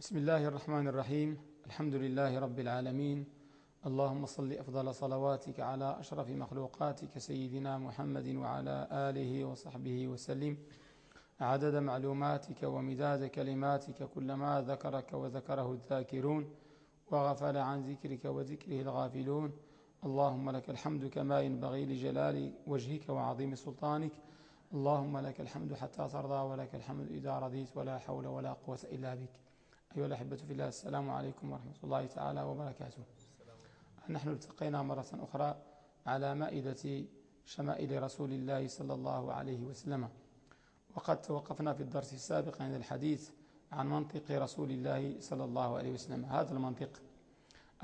بسم الله الرحمن الرحيم. الحمد لله رب العالمين. اللهم صل أفضل صلواتك على أشرف مخلوقاتك سيدنا محمد وعلى آله وصحبه وسلم. عدد معلوماتك ومداد كلماتك كلما ذكرك وذكره الذاكرون وغفل عن ذكرك وذكره الغافلون. اللهم لك الحمد كما ينبغي لجلال وجهك وعظيم سلطانك. اللهم لك الحمد حتى ترضى ولك الحمد إذا رضيت ولا حول ولا قوة إلا بك. أيها الأحبة في الله السلام عليكم ورحمة الله تعالى وبركاته. نحن التقينا مرة أخرى على مائدة شمائل رسول الله صلى الله عليه وسلم. وقد توقفنا في الدرس السابق عن الحديث عن منطق رسول الله صلى الله عليه وسلم. هذا المنطق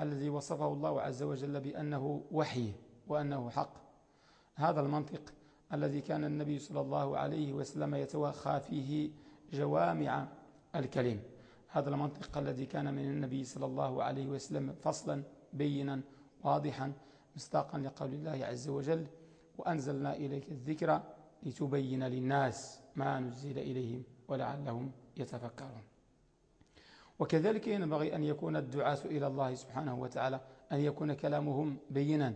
الذي وصفه الله عز وجل بأنه وحي وأنه حق. هذا المنطق الذي كان النبي صلى الله عليه وسلم يتوخى فيه جوامع الكلم. هذا المنطق الذي كان من النبي صلى الله عليه وسلم فصلا بينا واضحا مصداقا لقول الله عز وجل وأنزلنا إليك الذكر لتبين للناس ما نزل إليهم ولعلهم يتفكرون. وكذلك ينبغي أن يكون الدعاة إلى الله سبحانه وتعالى أن يكون كلامهم بينا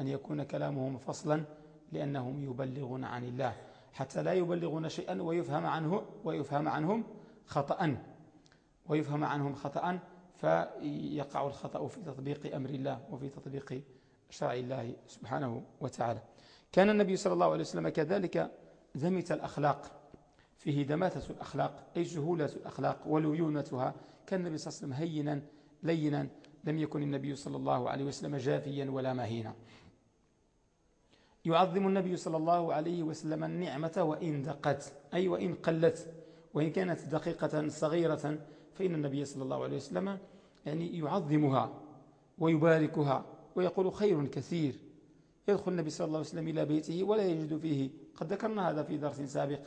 أن يكون كلامهم فصلا لأنهم يبلغون عن الله. حتى لا يبلغون شيئا ويفهم عنه ويفهم عنهم خطأ ويفهم عنهم خطأ فيقع الخطأ في تطبيق أمر الله وفي تطبيق شرع الله سبحانه وتعالى. كان النبي صلى الله عليه وسلم كذلك ذمت الأخلاق فيه دماثة الأخلاق أي سهولة الأخلاق وليونتها. كان النبي صلى الله عليه وسلم هينا لينا لم يكن النبي صلى الله عليه وسلم جافيا ولا مهينا. يعظم النبي صلى الله عليه وسلم النعمة وإن دقت أي وإن قلت وإن كانت دقيقة صغيرة فإن النبي صلى الله عليه وسلم يعني يعظمها ويباركها ويقول خير كثير. يدخل النبي صلى الله عليه وسلم إلى بيته ولا يجد فيه قد ذكرنا هذا في درس سابق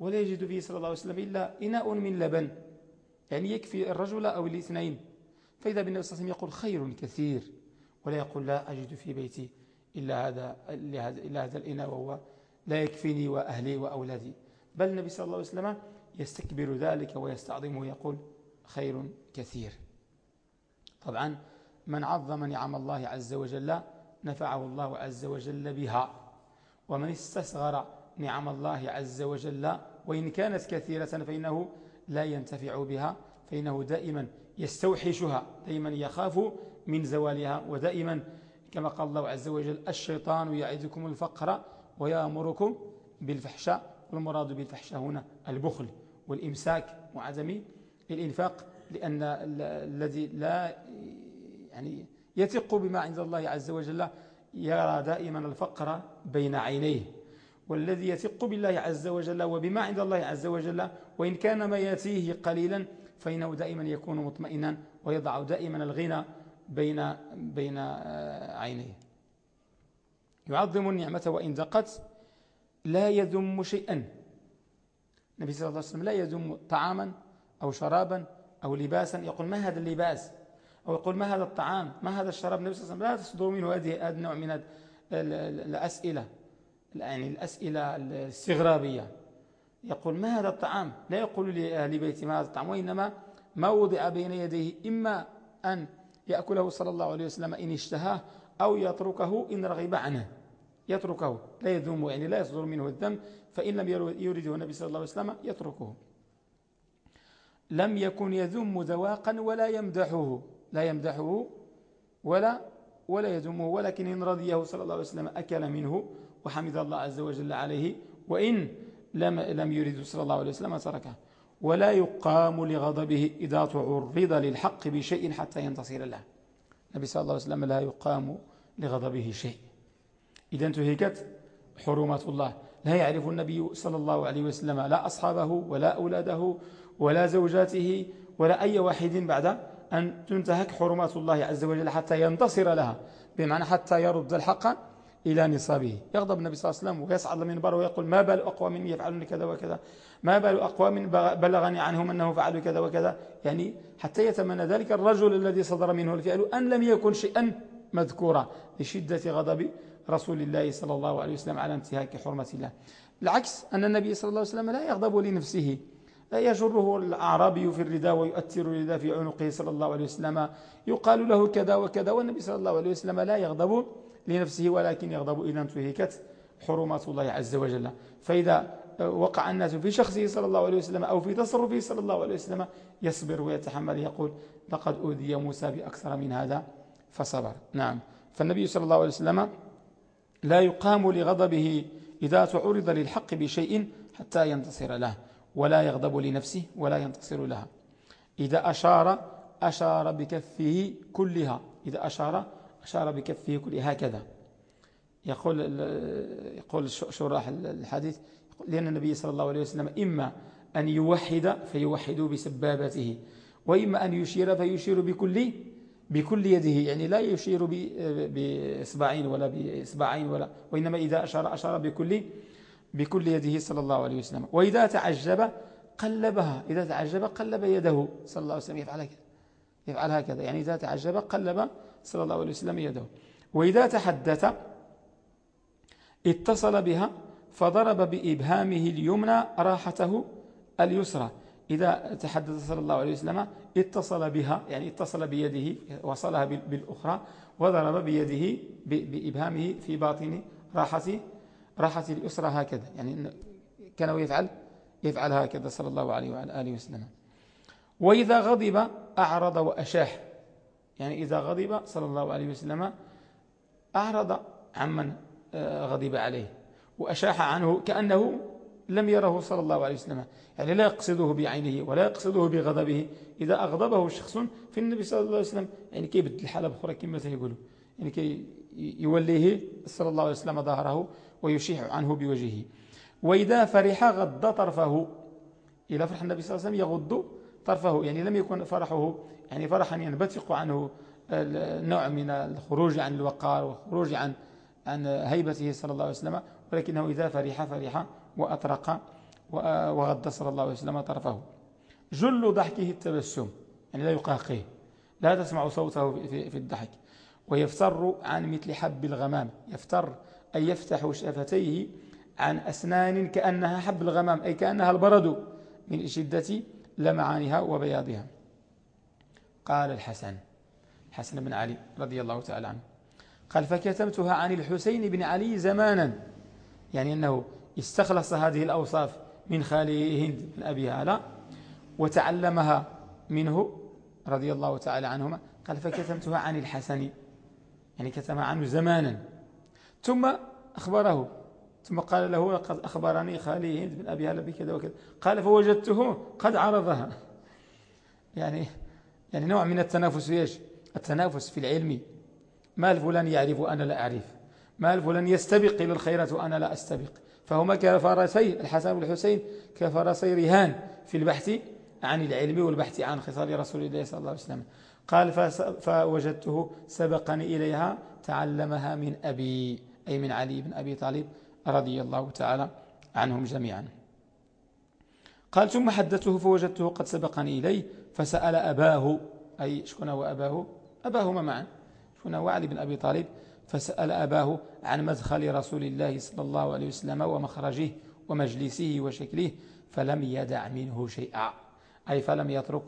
ولا يجد فيه صلى الله عليه وسلم إلا إناء من لبن يعني يكفي الرجل أو الاثنين. فإذا بالنبي صلى الله عليه وسلم يقول خير كثير ولا يقول لا أجد في بيتي إلا هذا, إلا هذا الإناء وهو لا يكفيني وأهلي وأولادي. بل النبي صلى الله عليه وسلم يستكبر ذلك ويستعظمه ويقول خير كثير. طبعا من عظم نعم الله عز وجل نفعه الله عز وجل بها. ومن استصغر نعم الله عز وجل وإن كانت كثيرة فإنه لا ينتفع بها فإنه دائما يستوحشها دائما يخاف من زوالها ودائما كما قال الله عز وجل الشيطان يعدكم الفقر ويأمركم بالفحشاء والمراد بالفحشاء هنا البخل والإمساك وعدم الإنفاق لأن الذي لا يعني يثق بما عند الله عز وجل يرى دائما الفقر بين عينيه. والذي يثق بالله عز وجل وبما عند الله عز وجل وإن كان ما يأتيه قليلا فإنه دائما يكون مطمئنا ويضع دائما الغنى بين بين عينيه. يعظم النعمة وإن دقت لا يذم شيئا. النبي صلى الله عليه وسلم لا يذم طعاما أو شرابا أو لباسا. يقول ما هذا اللباس؟ أو يقول ما هذا الطعام؟ ما هذا الشراب؟ النبي صلى الله عليه وسلم لا تصدر منه هذه النوع من الأسئلة. يعني الأسئلة الاستغرابية. يقول ما هذا الطعام؟ لا يقول لأهل بيتي ما هذا الطعام وإنما ما وضع بين يديه إما أن يأكله صلى الله عليه وسلم إن اشتهاه أو يتركه إن رغب عنه. يتركه لا يذم يعني لا يصدر منه الذم فإن لم يريده النبي صلى الله عليه وسلم يتركه. لم يكن يذم ذواقا ولا يمدحه. لا يمدحه ولا ولا يذمه. ولكن إن رضيه صلى الله عليه وسلم أكل منه وحمد الله عز وجل عليه وإن لم, لم يرد صلى الله عليه وسلم تركه. ولا يقام لغضبه إذا تعرض للحق بشيء حتى ينتصر له. النبي صلى الله عليه وسلم لا يقام لغضبه شيء. إذا انتهكت حرمات الله. لا يعرف النبي صلى الله عليه وسلم لا أصحابه ولا أولاده ولا زوجاته ولا أي واحد بعد أن تنتهك حرمات الله عز وجل حتى ينتصر لها بمعنى حتى يرد الحق إلى نصابه. يغضب النبي صلى الله عليه وسلم ويصعد المنبر ويقول ما بال أقوام يفعلون كذا وكذا ما بال أقوام بلغني عنهم أنه فعلوا كذا وكذا. يعني حتى يتمنى ذلك الرجل الذي صدر منه الفعل أن لم يكن شيئا مذكورا لشدة غضب رسول الله صلى الله عليه وسلم على انتهاك حرمة الله. العكس أن النبي صلى الله عليه وسلم لا يغضب لنفسه. يجره الأعرابي في الرداء ويؤثر الرداء في عنقه صلى الله عليه وسلم. يقال له كذا وكذا والنبي صلى الله عليه وسلم لا يغضب لنفسه ولكن يغضب إذا انتهكت حرمات الله عز وجل. فإذا وقع الناس في شخصه صلى الله عليه وسلم أو في تصرفه صلى الله عليه وسلم يصبر ويتحمل. يقول لقد أوذي موسى بأكثر من هذا فصبر. نعم. فالنبي صلى الله عليه وسلم لا يقام لغضبه إذا تعرض للحق بشيء حتى ينتصر له. ولا يغضب لنفسه ولا ينتصر لها. إذا أشار أشار بكفه كلها. إذا أشار أشار بكفه كلها. هكذا. يقول يقول شراح الحديث لأن النبي صلى الله عليه وسلم إما أن يوحد فيوحد بسبابته وإما أن يشير فيشير بكل بكل يده. يعني لا يشير بإصبعين ولا بإصبعين ولا وإنما إذا أشار أشار بكل بكل يده صلى الله عليه وسلم. وإذا تعجب قلبها. إذا تعجب قلب يده. صلى الله عليه وسلم. يفعل هكذا. يفعل هكذا. يعني إذا تعجب قلب صلى الله عليه وسلم يده. وإذا تحدث اتصل بها فضرب بإبهامه اليمنى راحته اليسرى. إذا تحدث صلى الله عليه وسلم اتصل بها. يعني اتصل بيده. وصلها بالأخرى. وضرب بيده بإبهامه في باطن راحة راحة اليسرى هكذا يعني كان يفعل يفعل هكذا صلى الله عليه وعلى آله وسلم. وإذا غضب أعرض وأشاح. يعني إذا غضب صلى الله عليه وسلم أعرض عمن آه، غضب عليه وأشاح عنه كأنه لم يره صلى الله عليه وسلم. يعني لا يقصده بعينه ولا يقصده بغضبه. إذا أغضبه شخص في النبي صلى الله عليه وسلم يعني كي يبدل الحالة بخرى كما سيقولوا. يعني كي يوليه صلى الله عليه وسلم ظهره ويشيح عنه بوجهه. وإذا فرح غض طرفه. إلى فرح النبي صلى الله عليه وسلم يغض طرفه. يعني لم يكن فرحه يعني فرحا ينبثق عنه النوع من الخروج عن الوقار والخروج عن عن هيبته صلى الله عليه وسلم. ولكنه إذا فرح فرح وأطرق وغض صلى الله عليه وسلم طرفه. جل ضحكه التبسم. يعني لا يقاقيه لا تسمع صوته في الضحك. ويفتر عن مثل حب الغمام. يفتر أي يفتح شفتيه عن أسنان كأنها حب الغمام أي كأنها البرد من شدة لمعانها وبياضها. قال الحسن حسن بن علي رضي الله تعالى عنه قال فكتبتها عن الحسين بن علي زمانا. يعني أنه استخلص هذه الأوصاف من خاله هند بن أبي هالة وتعلمها منه رضي الله تعالى عنهما. قال فكتمتها عن الحسن. يعني كتمها عنه زمانا. ثم أخبره. ثم قال له قد أخبرني خالي هند بن أبي هالة بكذا وكذا. قال فوجدته قد عرضها. يعني يعني نوع من التنافس إيش؟ التنافس في العلم. ما الفلان يعرف أنا لا أعرف؟ ما الفلان يستبق إلى الخيرات وأنا لا أستبق؟ فهما كفرسي الحسن والحسين كفرسي رهان في البحث عن العلم والبحث عن خصال رسول الله صلى الله عليه وسلم. قال فوجدته سبقني إليها تعلمها من أبي. أي من علي بن أبي طالب رضي الله تعالى عنهم جميعا. قال ثم حدثته فوجدته قد سبقني إليه فسأل أباه. أي شكون هو أباه أباهما معا. شكون هو علي بن أبي طالب فسأل أباه عن مدخل رسول الله صلى الله عليه وسلم ومخرجه ومجلسه وشكله فلم يدع منه شيئا. أي فلم يترك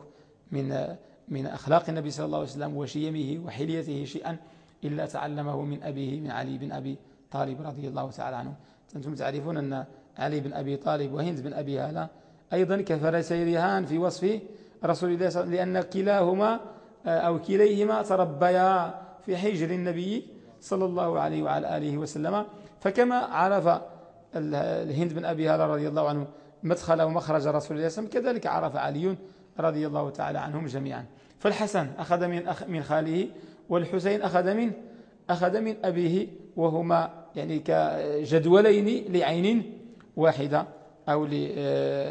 من من أخلاق النبي صلى الله عليه وسلم وشيمه وحليته شيئا. إلا تعلمه من أبيه من علي بن أبي طالب رضي الله تعالى عنه. أنتم تعرفون أن علي بن أبي طالب وهند بن أبي هالة أيضا كفرسي رهان في وصف رسول الله صلى الله عليه وسلم لأن كلاهما أو كليهما تربيا في حجر النبي صلى الله عليه وعلى آله وسلم. فكما عرف الهند بن أبي هالة رضي الله عنه مدخل ومخرج رسول الله صلى الله عليه وسلم كذلك عرف علي رضي الله تعالى عنهم جميعا. فالحسن أخذ من أخ من خاله والحسين أخذ من أخذ من أبيه وهما يعني كجدولين لعين واحدة أو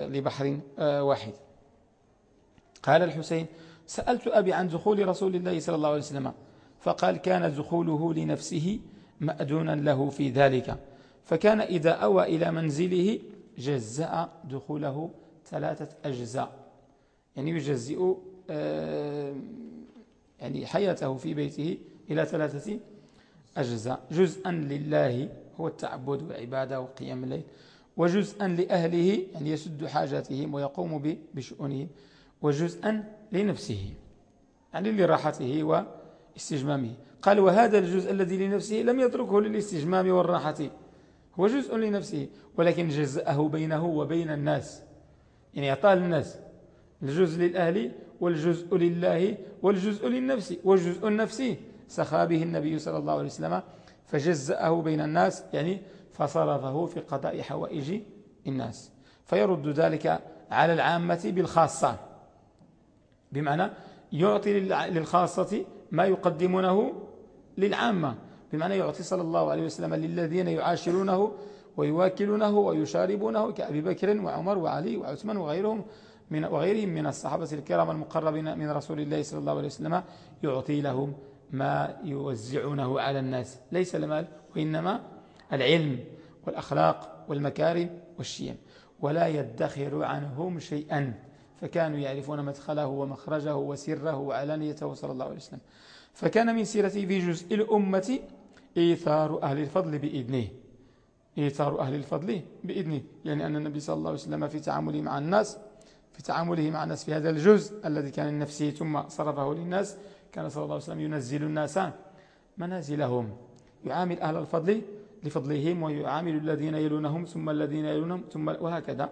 لبحر واحد. قال الحسين سألت أبي عن دخول رسول الله صلى الله عليه وسلم فقال كان دخوله لنفسه مأذونا له في ذلك. فكان إذا أوى إلى منزله جزأ دخوله ثلاثة أجزاء. يعني يجزئ آه، يعني حياته في بيته إلى ثلاثة أجزاء. جزءا لله هو التعبد والعبادة وقيام الليل وجزءا لأهله يعني يسد حاجاتهم ويقوم بشؤونهم وجزءا لنفسه يعني لراحته واستجمامه. قال وهذا الجزء الذي لنفسه لم يتركه للاستجمام والراحة هو جزء لنفسه ولكن جزأه بينه وبين الناس يعني أعطاه للناس الجزء للأهل والجزء لله والجزء للنفس والجزء النفسي سخى به النبي صلى الله عليه وسلم فجزأه بين الناس يعني فصرفه في قضاء حوائج الناس. فيرد ذلك على العامة بالخاصة. بمعنى يعطي للخاصة ما يقدمونه للعامة. بمعنى يعطي صلى الله عليه وسلم للذين يعاشرونه ويواكلونه ويشاربونه كأبي بكر وعمر وعلي وعثمان وغيرهم. من وغيرهم من الصحابة الكرام المقربين من رسول الله صلى الله عليه وسلم يعطي لهم ما يوزعونه على الناس. ليس المال وإنما العلم والأخلاق والمكارم والشيم. ولا يدخر عنهم شيئا. فكانوا يعرفون مدخله ومخرجه وسره وعلانيته صلى الله عليه وسلم. فكان من سيرته في جزء الأمة إيثار أهل الفضل بإذنه. إيثار أهل الفضل بإذنه. يعني أن النبي صلى الله عليه وسلم في تعامله مع الناس في تعامله مع الناس في هذا الجزء الذي كان نفسه ثم صرفه للناس كان صلى الله عليه وسلم ينزل الناس منازلهم يعامل أهل الفضل لفضلهم ويعامل الذين يلونهم ثم الذين يلونهم ثم وهكذا.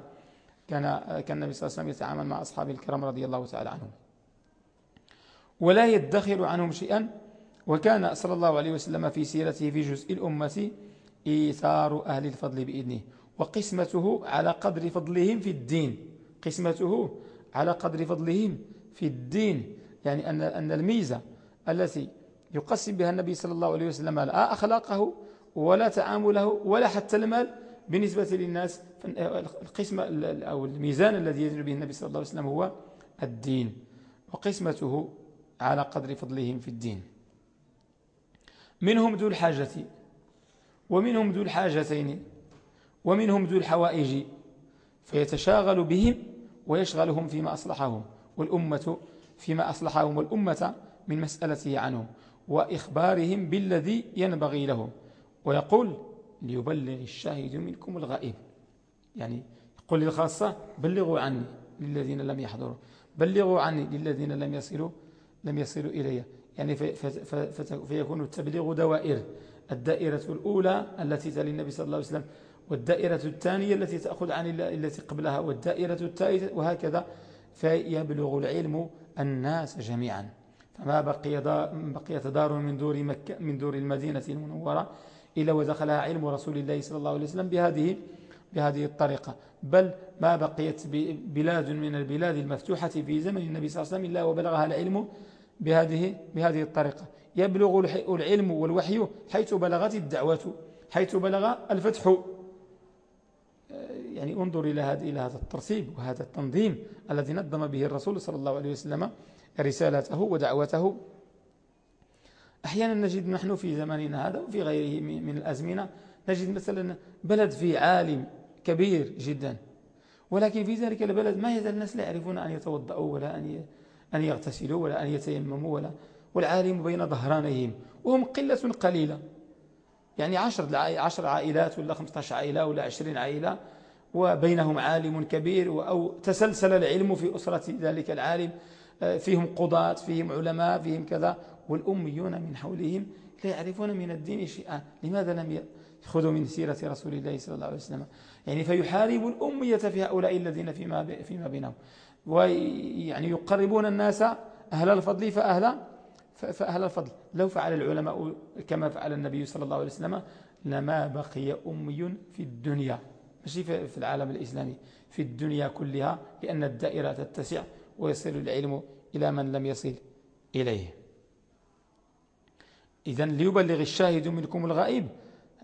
كان كان النبي صلى الله عليه وسلم يتعامل مع أصحاب الكرام رضي الله تعالى عنهم. ولا يدخر عنهم شيئا. وكان صلى الله عليه وسلم في سيرته في جزء الأمة إيثار أهل الفضل بإذنه وقسمته على قدر فضلهم في الدين. قسمته على قدر فضلهم في الدين. يعني أن أن الميزة التي يقسم بها النبي صلى الله عليه وسلم لا أخلاقه ولا تعامله ولا حتى المال بالنسبة للناس القسم أو الميزان الذي يزن به النبي صلى الله عليه وسلم هو الدين وقسمته على قدر فضلهم في الدين. منهم ذو الحاجة ومنهم ذو الحاجتين ومنهم ذو الحوائج فيتشاغل بهم ويشغلهم فيما أصلحهم والأمة فيما أصلحهم والأمة من مسألته عنهم وإخبارهم بالذي ينبغي لهم. ويقول ليبلغ الشاهد منكم الغائب. يعني يقول للخاصة بلغوا عني للذين لم يحضروا بلغوا عني للذين لم يصلوا لم يصلوا إلي. يعني فيكون التبليغ دوائر. الدائرة الأولى التي تلي النبي صلى الله عليه وسلم والدائرة الثانية التي تأخذ عن التي قبلها والدائرة الثالثة وهكذا فيبلغ العلم الناس جميعا. فما بقي بقيت دار من دور مكة من دور المدينة المنورة إلا ودخلها علم رسول الله صلى الله عليه وسلم بهذه بهذه الطريقة. بل ما بقيت بلاد من البلاد المفتوحة في زمن النبي صلى الله عليه وسلم إلا وبلغها العلم بهذه بهذه الطريقة. يبلغ العلم والوحي حيث بلغت الدعوة حيث بلغ الفتح. يعني انظر إلى هذا إلى هذا الترتيب وهذا التنظيم الذي نظم به الرسول صلى الله عليه وسلم رسالته ودعوته. أحيانا نجد نحن في زماننا هذا وفي غيره من الأزمنة نجد مثلا بلد فيه عالم كبير جدا ولكن في ذلك البلد ما يزال الناس لا يعرفون أن يتوضأوا ولا أن أن يغتسلوا ولا أن يتيمموا ولا والعالم بين ظهرانيهم وهم قلة قليلة. يعني عشر, عشر عائلات ولا 15 عائلة ولا 20 عائلة وبينهم عالم كبير أو تسلسل العلم في أسرة ذلك العالم. آه، فيهم قضاة فيهم علماء فيهم كذا. والأميون من حولهم لا يعرفون من الدين شيئا. لماذا لم يأخذوا من سيرة رسول الله صلى الله عليه وسلم؟ يعني فيحارب الأمية في هؤلاء الذين فيما, فيما بينهم. ويعني يقربون الناس أهل الفضل فأهل فأهل الفضل. لو فعل العلماء كما فعل النبي صلى الله عليه وسلم لما بقي أمي في الدنيا. ماشي في العالم الإسلامي في الدنيا كلها لأن الدائرة تتسع ويصل العلم إلى من لم يصل إليه. إذا ليبلغ الشاهد منكم الغائب.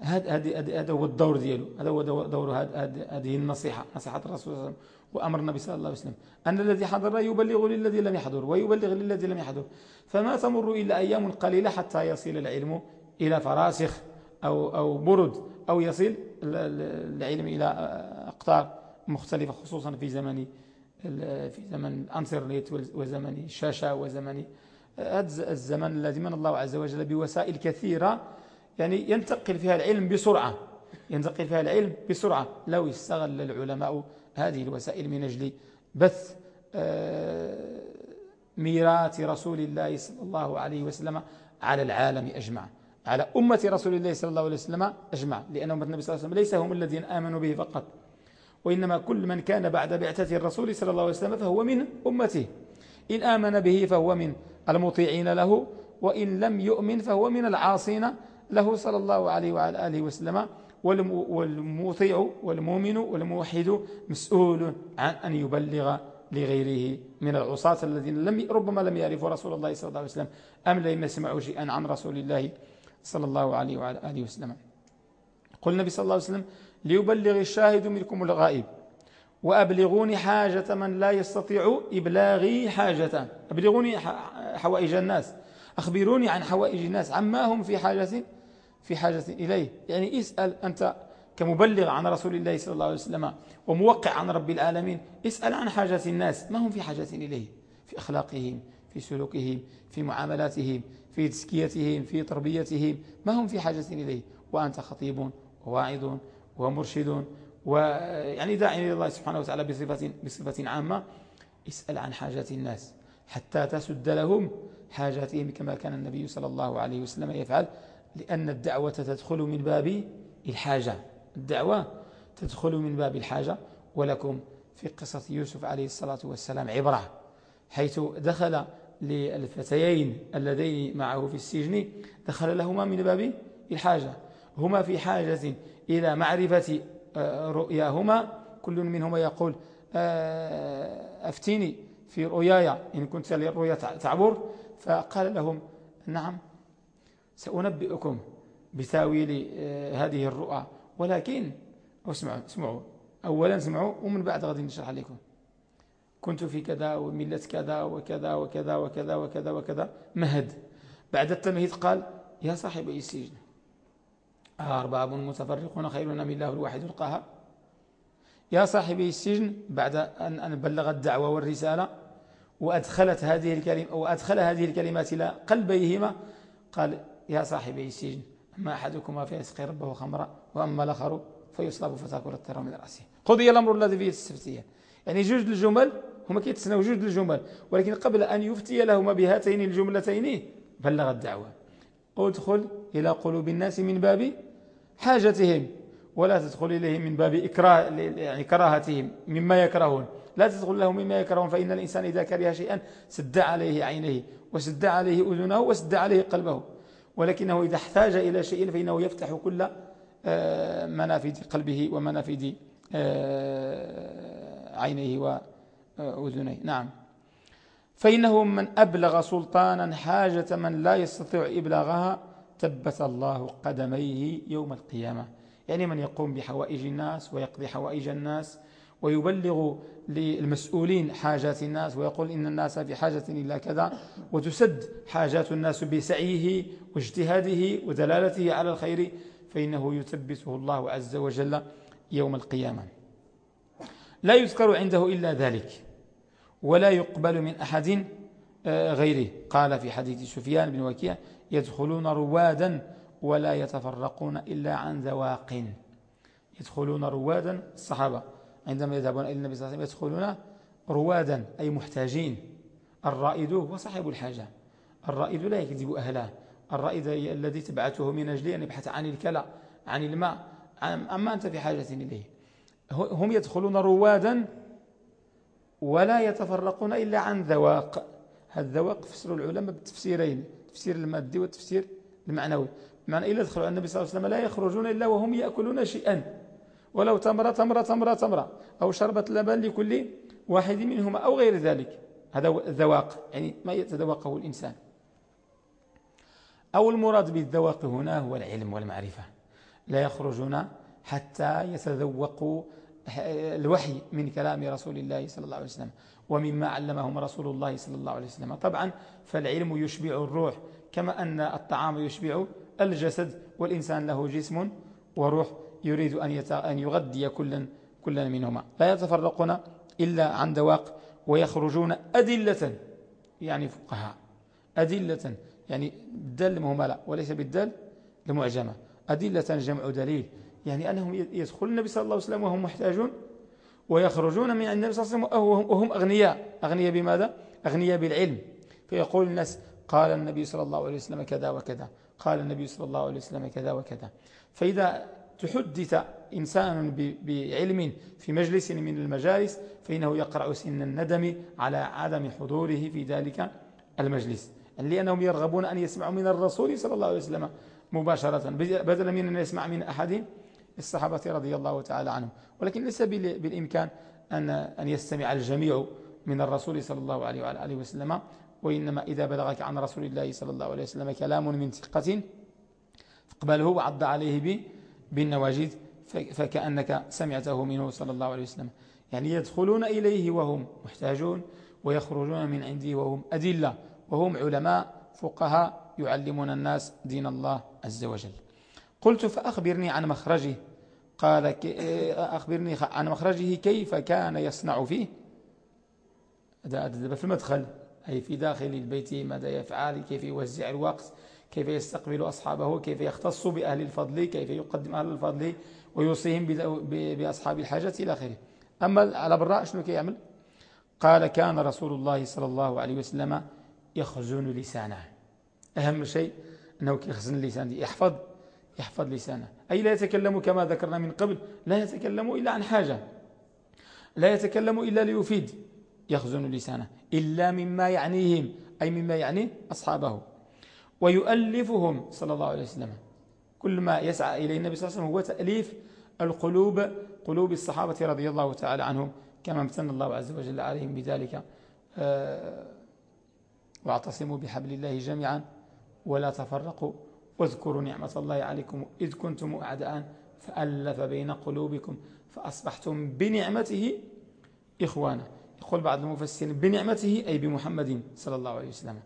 هذا هو الدور دياله هذا هو دور هذه النصيحة نصيحة الرسول صلى الله عليه وسلم وأمر النبي صلى الله عليه وسلم. أن الذي حضر يبلغ للذي لم يحضر ويبلغ للذي لم يحضر. فما تمر إلا أيام قليلة حتى يصل العلم إلى فراسخ أو, أو برد. أو يصل العلم إلى أقطار مختلفة خصوصا في زمن في زمن الانترنت وزمن الشاشة وزمن هذا الزمن الذي من الله عز وجل بوسائل كثيرة يعني ينتقل فيها العلم بسرعة ينتقل فيها العلم بسرعة. لو استغل العلماء هذه الوسائل من أجل بث آه، ميراث رسول الله صلى الله عليه وسلم على العالم أجمع على أمة رسول الله صلى الله عليه وسلم أجمع لأن أمة النبي صلى الله عليه وسلم ليس هم الذين آمنوا به فقط. وإنما كل من كان بعد بعثة الرسول صلى الله عليه وسلم فهو من أمته. إن آمن به فهو من المطيعين له وإن لم يؤمن فهو من العاصين له صلى الله عليه وعلى آله وسلم. والمطيع والمؤمن والموحد مسؤول عن أن يبلغ لغيره من العصاة الذين لم ربما لم يعرفوا رسول الله صلى الله عليه وسلم أم لم يسمعوا شيئا عن رسول الله صلى الله عليه وعلى آله وسلم. قل النبي صلى الله عليه وسلم ليبلغ الشاهد منكم الغائب وأبلغوني حاجة من لا يستطيع إبلاغي حاجة أبلغوني حوائج الناس. أخبروني عن حوائج الناس. عما هم في حاجة في حاجة إليه؟ يعني اسأل أنت كمبلغ عن رسول الله صلى الله عليه وسلم وموقع عن رب العالمين. اسأل عن حاجة الناس. ما هم في حاجة إليه؟ في أخلاقهم في سلوكهم في معاملاتهم في تزكيتهم في تربيتهم ما هم في حاجة إليه؟ وأنت خطيب وواعظ ومرشد ويعني داعي إلى الله سبحانه وتعالى بصفة, بصفة عامة. اسأل عن حاجات الناس حتى تسد لهم حاجاتهم كما كان النبي صلى الله عليه وسلم يفعل لأن الدعوة تدخل من باب الحاجة. الدعوة تدخل من باب الحاجة ولكم في قصة يوسف عليه الصلاة والسلام عبرة حيث دخل للفتيين اللذين معه في السجن دخل لهما من باب الحاجة. هما في حاجة إلى معرفة آه، رؤياهما. كل منهما يقول آه، أفتيني في رؤياي إن كنت للرؤيا تعبر. فقال لهم نعم سأنبئكم بتأويل آه، هذه الرؤى. ولكن اسمعوا اسمعوا. أولا اسمعوا ومن بعد غادي نشرح لكم. كنت في كذا وملة كذا وكذا وكذا وكذا وكذا وكذا. مهد. بعد التمهيد قال يا صاحبي السجن أرباب متفرقون خير من الله الواحد القهار يا صاحبي السجن. بعد أن أن بلغ الدعوة والرسالة وأدخلت هذه الكلمة وأدخل هذه الكلمات إلى قلبيهما قال يا صاحبي السجن. ما أحدكما فيسقي ربه خمرا وأما الآخر فيصلب فتاكل الطير من رأسه. قضي الأمر الذي فيه السفتية يعني جوج الجمل هما كيتسناو جوج الجمل ولكن قبل أن يفتي لهما بهاتين الجملتين بلغ الدعوة. ادخل إلى قلوب الناس من باب حاجتهم ولا تدخل إليهم من باب إكراه يعني كراهتهم مما يكرهون. لا تدخل لهم مما يكرهون فإن الإنسان إذا كره شيئا سد عليه عينيه وسد عليه أذنه وسد عليه قلبه. ولكنه إذا احتاج إلى شيء فإنه يفتح كل آه، منافذ قلبه ومنافذ آه، عينيه وأذنيه. نعم. فإنه من أبلغ سلطانا حاجة من لا يستطيع إبلاغها تبت الله قدميه يوم القيامة. يعني من يقوم بحوائج الناس ويقضي حوائج الناس ويبلغ للمسؤولين حاجات الناس ويقول إن الناس في حاجة إلى كذا وتسد حاجات الناس بسعيه واجتهاده ودلالته على الخير فإنه يثبته الله عز وجل يوم القيامة. لا يذكر عنده إلا ذلك ولا يقبل من أحد آه، غيره. قال في حديث سفيان بن وكيع يدخلون روادا ولا يتفرقون إلا عن ذواق. يدخلون روادا الصحابة عندما يذهبون إلى النبي صلى الله عليه وسلم يدخلون روادا أي محتاجين. الرائد هو صاحب الحاجة. الرائد لا يكذب أهله. الرائد الذي تبعته من أجل أن يبحث عن الكلى عن الماء. أما أنت في حاجة إليه. هم يدخلون روادا ولا يتفرقون إلا عن ذواق. هذا الذواق فسر العلماء بالتفسيرين التفسير المادي والتفسير المعنوي. معنى إلا دخلوا النبي صلى الله عليه وسلم لا يخرجون إلا وهم يأكلون شيئا. ولو تمرة تمرة تمرة تمرة. أو شربة لبن لكل واحد منهما أو غير ذلك. هذا الذواق يعني ما يتذوقه الإنسان. أو المراد بالذواق هنا هو العلم والمعرفة. لا يخرجون حتى يتذوقوا الوحي من كلام رسول الله صلى الله عليه وسلم ومما علمهم رسول الله صلى الله عليه وسلم. طبعا فالعلم يشبع الروح كما أن الطعام يشبع الجسد والإنسان له جسم وروح يريد أن يغذي كلا كلا منهما. لا يتفرقون إلا عن دواق ويخرجون أدلة يعني فقهاء أدلة يعني بالدال المهملة وليس بالدال المعجمة أدلة جمع دليل. يعني أنهم يدخلون النبي صلى الله عليه وسلم وهم محتاجون ويخرجون من النبي صلى الله عليه وسلم وهم أغنياء. أغنياء بماذا؟ أغنياء بالعلم. فيقول الناس قال النبي صلى الله عليه وسلم كذا وكذا. قال النبي صلى الله عليه وسلم كذا وكذا. فإذا تحدث إنسان بعلم في مجلس من المجالس فإنه يقرأ سن الندم على عدم حضوره في ذلك المجلس. لأنهم يرغبون أن يسمعوا من الرسول صلى الله عليه وسلم مباشرة. بدلا من أن يسمع من أحد الصحابة رضي الله تعالى عنهم. ولكن ليس بالإمكان أن أن يستمع الجميع من الرسول صلى الله عليه وعلى آله وسلم وإنما إذا بلغك عن رسول الله صلى الله عليه وسلم كلام من ثقة فاقبله وعض عليه بالنواجذ فكأنك سمعته منه صلى الله عليه وسلم. يعني يدخلون إليه وهم محتاجون ويخرجون من عنده وهم أدلة وهم علماء فقهاء يعلمون الناس دين الله عز وجل. قلت فأخبرني عن مخرجه قال أخبرني عن مخرجه كيف كان يصنع فيه. في المدخل. أي في داخل البيت ماذا يفعل كيف يوزع الوقت كيف يستقبل أصحابه كيف يختص بأهل الفضل كيف يقدم أهل الفضل ويوصيهم بأصحاب الحاجة إلى آخره. أما على براء شنو كيعمل؟ قال كان رسول الله صلى الله عليه وسلم يخزن لسانه. أهم شيء أنه يخزن اللسان يحفظ يحفظ لسانه. أي لا يتكلم كما ذكرنا من قبل لا يتكلم إلا عن حاجة. لا يتكلم إلا ليفيد. يخزن لسانه. إلا مما يعنيهم أي مما يعني أصحابه. ويؤلفهم صلى الله عليه وسلم. كل ما يسعى إليه النبي صلى الله عليه وسلم هو تأليف القلوب قلوب الصحابة رضي الله تعالى عنهم كما امتن الله عز وجل عليهم بذلك. آه، واعتصموا بحبل الله جميعا. ولا تفرقوا. واذكروا نعمة الله عليكم إذ كنتم أعداء فألف بين قلوبكم فأصبحتم بنعمته إخوانا. يقول بعض المفسرين بنعمته أي بمحمد صلى الله عليه وسلم.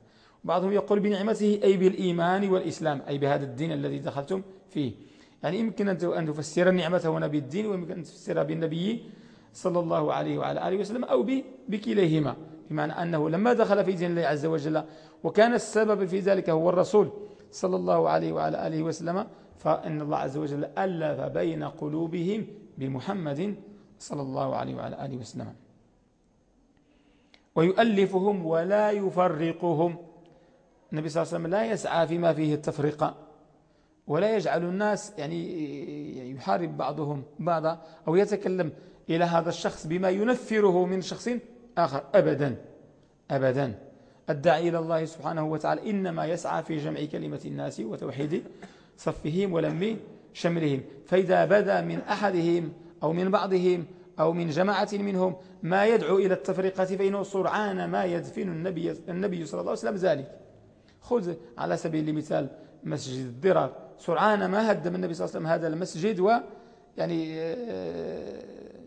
بعضهم يقول بنعمته أي بالإيمان والإسلام أي بهذا الدين الذي دخلتم فيه. يعني يمكن أن تفسر النعمة هنا بالدين ويمكن أن تفسرها بالنبي صلى الله عليه وعلى آله وسلم أو بكليهما بمعنى أنه لما دخل في دين الله عز وجل وكان السبب في ذلك هو الرسول. صلى الله عليه وعلى آله وسلم فإن الله عز وجل ألف بين قلوبهم بمحمد صلى الله عليه وعلى آله وسلم. ويؤلفهم ولا يفرقهم. النبي صلى الله عليه وسلم لا يسعى فيما فيه التفرقة ولا يجعل الناس يعني يحارب بعضهم بعضا أو يتكلم إلى هذا الشخص بما ينفره من شخص آخر أبدا أبدا. الداعي إلى الله سبحانه وتعالى إنما يسعى في جمع كلمة الناس وتوحيد صفهم ولم شملهم. فإذا بدا من أحدهم أو من بعضهم أو من جماعة منهم ما يدعو إلى التفرقة فإنه سرعان ما يدفن النبي, النبي صلى الله عليه وسلم ذلك. خذ على سبيل المثال مسجد الضرار. سرعان ما هدم النبي صلى الله عليه وسلم هذا المسجد و يعني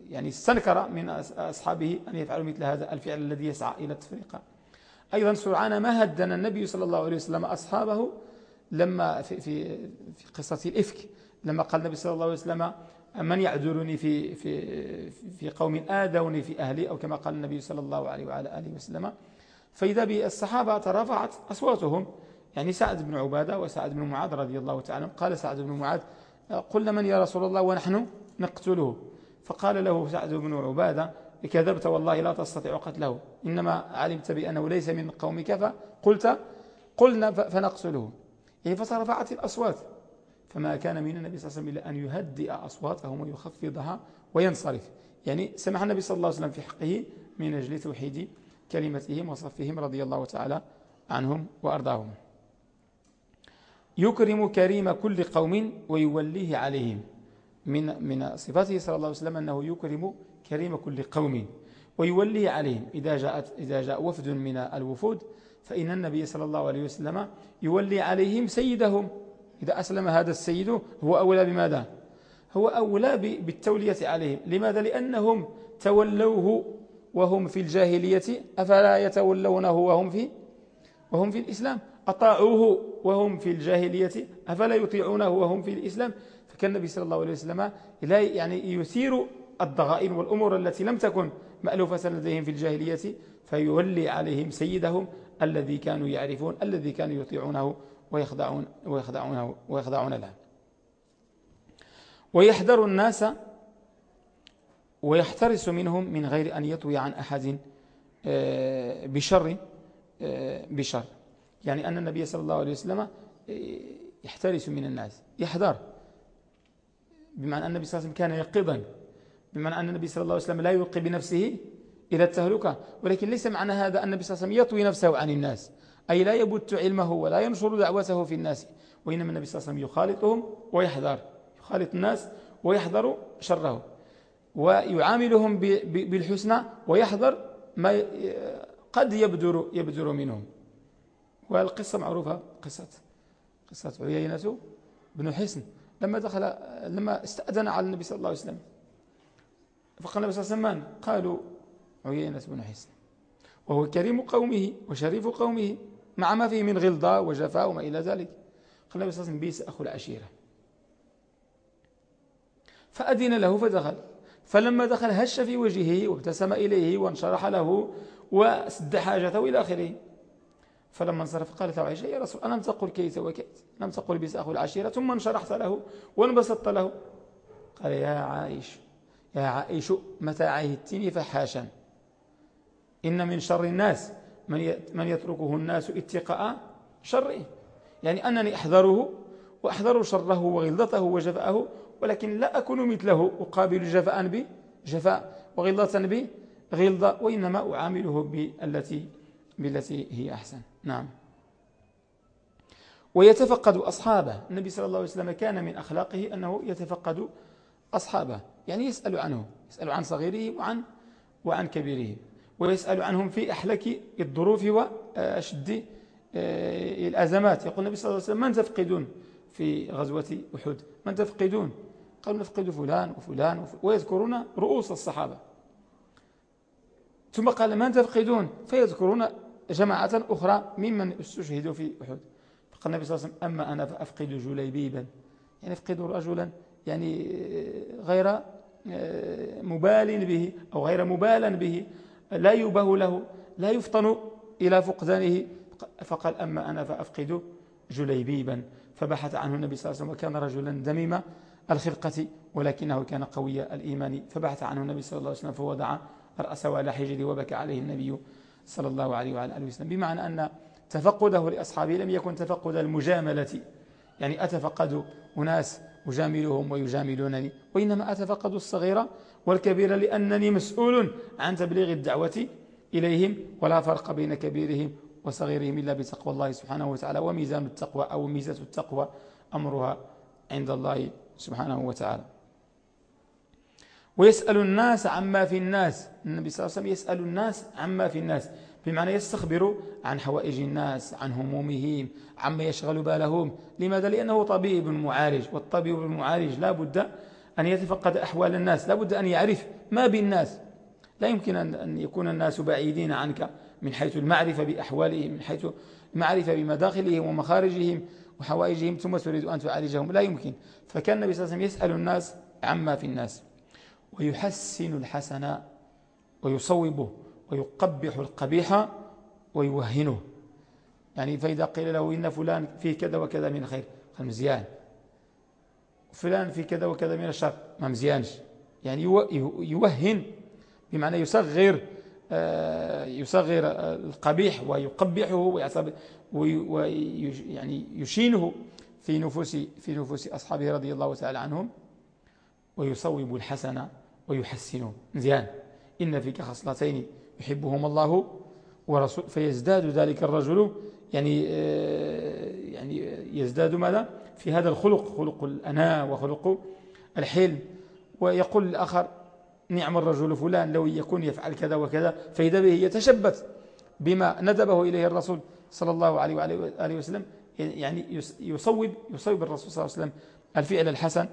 يعني استنكر من أصحابه أن يفعلوا مثل هذا الفعل الذي يسعى إلى التفرقة. أيضا سرعان ما هدن النبي صلى الله عليه وسلم أصحابه لما في, في, في قصة الإفك لما قال النبي صلى الله عليه وسلم من يعذرني في, في, في قوم آذوني في أهلي؟ أو كما قال النبي صلى الله عليه وعلى آله وسلم. فإذا بالصحابة ترفعت أصواتهم. يعني سعد بن عبادة وسعد بن معاذ رضي الله تعالى قال سعد بن معاذ قلنا من يا رسول الله ونحن نقتله؟ فقال له سعد بن عبادة كذبت والله لا تستطيع قتله. إنما علمت بأنه ليس من قومك فقلت قلنا فنقتله. يعني فترفعت الأصوات. فما كان من النبي صلى الله عليه وسلم إلا أن يهدئ أصواتهم ويخفضها وينصرف. يعني سمح النبي صلى الله عليه وسلم في حقه من أجل توحيد كلمتهم وصفهم رضي الله تعالى عنهم وأرضاهم. يكرم كريم كل قوم ويوليه عليهم. من من صفاته صلى الله عليه وسلم أنه يكرم كريم كل قوم ويوليه عليهم. إذا جاءت إذا جاء وفد من الوفود فإن النبي صلى الله عليه وسلم يولي عليهم سيدهم. إذا أسلم هذا السيد هو أولى بماذا؟ هو أولى بالتولية عليهم. لماذا؟ لأنهم تولوه وهم في الجاهلية. أفلا يتولونه وهم في وهم في الإسلام؟ أطاعوه وهم في الجاهلية. أفلا يطيعونه وهم في الإسلام؟ فكان النبي صلى الله عليه وسلم لا يعني يثير الضغائن والأمور التي لم تكن مألوفة لديهم في الجاهلية فيولي عليهم سيدهم الذي كانوا يعرفون الذي كانوا يطيعونه ويخضعون ويخضعونه ويخضعون له. ويحذر الناس ويحترس منهم من غير أن يطوي عن أحد آه، بشر آه، بشر. يعني أن النبي صلى الله عليه وسلم آه، يحترس من الناس يحذر. بمعنى أن النبي صلى الله عليه وسلم كان يقظا. بمعنى أن النبي صلى الله عليه وسلم لا يلقي بنفسه إلى التهلكة ولكن ليس معنى هذا أن النبي صلى الله عليه وسلم يطوي نفسه عن الناس أي لا يبت علمه ولا ينشر دعوته في الناس وإنما النبي صلى الله عليه وسلم يخالطهم ويحذر يخالط الناس ويحذر شره ويعاملهم بالحسنى ويحذر ما قد يبدر يبدر منهم. والقصة معروفة قصة قصة عيينة بن حسن لما دخل لما استأذن على النبي صلى الله عليه وسلم. فقال النبي صلى الله عليه وسلم قالوا عيينة بن حسن. وهو كريم قومه وشريف قومه مع ما فيه من غلظة وجفاء وما إلى ذلك. قال النبي صلى الله عليه وسلم بيس أخو العشيرة. فأذن له فدخل. فلما دخل هش في وجهه وابتسم إليه وانشرح له وسد حاجته إلى آخره. فلما انصرف قالت له عائشة يا رسول ألم تقل كيت وكيت لم تقل بيس أخو العشيرة. ثم انشرحت له وانبسطت له. قال يا عائش يا عائش متى عهدتني فحاشا. إن من شر الناس من يتركه الناس اتقاء شره. يعني أنني أحذره وأحذر شره وغلظته وجفاءه ولكن لا أكون مثله. أقابل جفاء بجفاء وغلظة بغلظة وإنما أعامله بالتي بالتي هي أحسن. نعم. ويتفقد أصحابه. النبي صلى الله عليه وسلم كان من أخلاقه أنه يتفقد أصحابه. يعني يسأل عنه يسأل عن صغيره وعن وعن كبيره ويسأل عنهم في أحلك الظروف وأشد آه، الأزمات. يقول النبي صلى الله عليه وسلم من تفقدون في غزوة أحد؟ من تفقدون؟ قالوا نفقد فلان وفلان, وفلان ويذكرون رؤوس الصحابة. ثم قال من تفقدون؟ فيذكرون جماعة أخرى ممن استشهدوا في أحد. فقال النبي صلى الله عليه وسلم أما أنا فأفقد جليبيبا. يعني أفقد رجلا يعني غير آه، مبال به أو غير مبالا به لا يبه له لا يفطن إلى فقدانه. فقال أما أنا فأفقد جليبيبا. فبحث عنه النبي صلى الله عليه وسلم وكان رجلا دميم الخلقة ولكنه كان قوي الإيمان. فبحث عنه النبي صلى الله عليه وسلم فوضع رأسه على حجره وبكى عليه النبي صلى الله عليه وعلى آله وسلم. بمعنى أن تفقده لأصحابه لم يكن تفقد المجاملة. يعني أتفقد أناس أجاملهم ويجاملونني. وإنما أتفقد الصغيرة والكبيرة لأنني مسؤول عن تبليغ الدعوة إليهم ولا فرق بين كبيرهم وصغيرهم إلا بتقوى الله سبحانه وتعالى وميزان التقوى أو ميزة التقوى أمرها عند الله سبحانه وتعالى. ويسأل الناس عما في الناس. النبي صلى الله عليه وسلم يسأل الناس عما في الناس. بمعنى يستخبر عن حوائج الناس عن همومهم عما يشغل بالهم. لماذا؟ لأنه طبيب معالج والطبيب المعالج لا بد أن يتفقد أحوال الناس لا بد أن يعرف ما بالناس. لا يمكن أن يكون الناس بعيدين عنك من حيث المعرفة بأحوالهم من حيث المعرفة بمداخلهم ومخارجهم وحوائجهم ثم تريد أن تعالجهم. لا يمكن. فكان النبي صلى الله عليه وسلم يسأل الناس عما في الناس ويحسن الحسن ويصوبه. ويقبح القبيح ويوهنه. يعني فإذا قيل له إن فلان فيه كذا وكذا من خير قال مزيان. فلان فيه كذا وكذا من الشر ما مزيانش. يعني يوهن بمعنى يصغر آه، يصغر القبيح ويقبحه ويعني يشينه في نفوس في نفوس أصحابه رضي الله تعالى عنهم ويصوب الحسن ويحسنه. مزيان. إن فيك خصلتين يحبهما الله ورسول فيزداد ذلك الرجل يعني آه، يعني يزداد ماذا؟ في هذا الخلق خلق الأناء وخلق الحلم. ويقول الآخر نعم الرجل فلان لو يكون يفعل كذا وكذا فإذا به يتشبث بما ندبه إليه الرسول صلى الله عليه وآله وسلم. يعني يصوب يصوب الرسول صلى الله عليه وسلم الفعل الحسن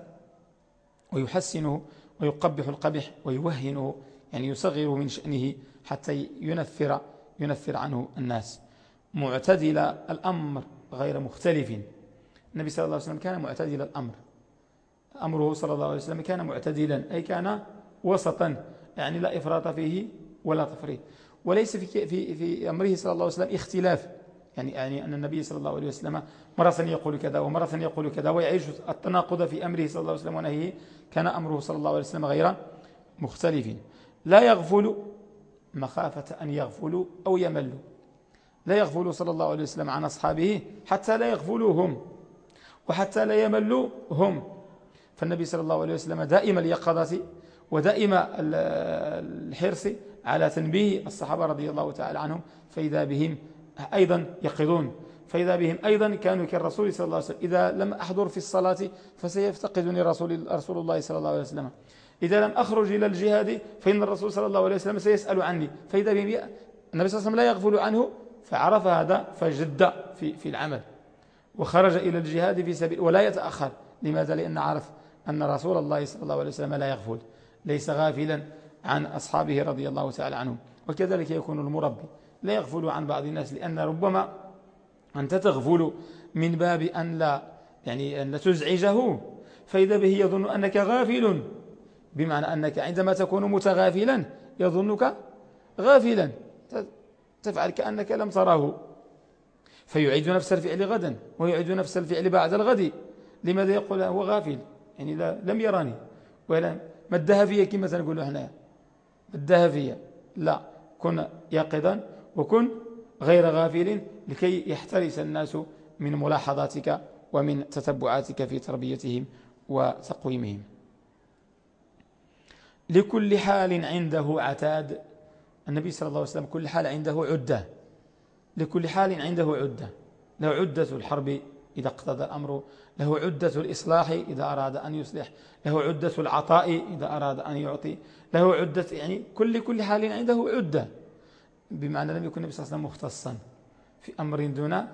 ويحسنه ويقبح القبح ويوهنه يعني يصغر من شأنه حتى ينفر ينفر عنه الناس. معتدل الأمر غير مختلف. النبي صلى الله عليه وسلم كان معتدل الأمر. أمره صلى الله عليه وسلم كان معتدلا أي كان وسطا يعني لا إفراط فيه ولا تفريط. وليس في, في, في أمره صلى الله عليه وسلم اختلاف. يعني, يعني أن النبي صلى الله عليه وسلم مرة يقول كذا ومرة يقول كذا ويعيش التناقض في أمره صلى الله عليه وسلم ونهيه كان أمره صلى الله عليه وسلم غير مختلف. لا يغفل مخافة أن يغفلوا أو يملوا. لا يغفل صلى الله عليه وسلم عن أصحابه حتى لا يغفلوا هم وحتى لا يملوا هم فالنبي صلى الله عليه وسلم دائم اليقظة ودائم الحرص على تنبيه الصحابة رضي الله تعالى عنهم فإذا بهم أيضا يقظون. فإذا بهم أيضا كانوا كالرسول صلى الله عليه وسلم إذا لم أحضر في الصلاة فسيفتقدني رسول, رسول الله صلى الله عليه وسلم. إذا لم أخرج إلى الجهاد فإن الرسول صلى الله عليه وسلم سيسأل عني. فإذا النبي صلى الله عليه وسلم لا يغفل عنه فعرف هذا فجد في, في العمل. وخرج إلى الجهاد في سبيل ولا يتأخر. لماذا؟ لأن عرف أن رسول الله صلى الله عليه وسلم لا يغفل. ليس غافلا عن أصحابه رضي الله تعالى عنهم. وكذلك يكون المربي. لا يغفل عن بعض الناس لأن ربما أنت تغفل من باب أن لا يعني أن لا تزعجه. فإذا به يظن أنك غافل. بمعنى أنك عندما تكون متغافلا يظنك غافلا. تفعل كأنك لم تراه. فيعيد نفس الفعل غدا ويعيد نفس الفعل بعد الغد. لماذا يقول هو غافل؟ يعني لا لم يراني. ولا مدها فيا كما نقول إحنا. فيا لا. كن يقظا وكن غير غافل لكي يحترس الناس من ملاحظاتك ومن تتبعاتك في تربيتهم وتقويمهم. لكل حال عنده عتاد النبي صلى الله عليه وسلم كل حال عنده عدة. لكل حال عنده عدة. له عدة الحرب إذا اقتضى الأمر. له عدة الإصلاح إذا أراد أن يصلح. له عدة العطاء إذا أراد أن يعطي. له عدة يعني كل كل حال عنده عدة. بمعنى لم يكن النبي صلى الله عليه وسلم مختصا في أمر دون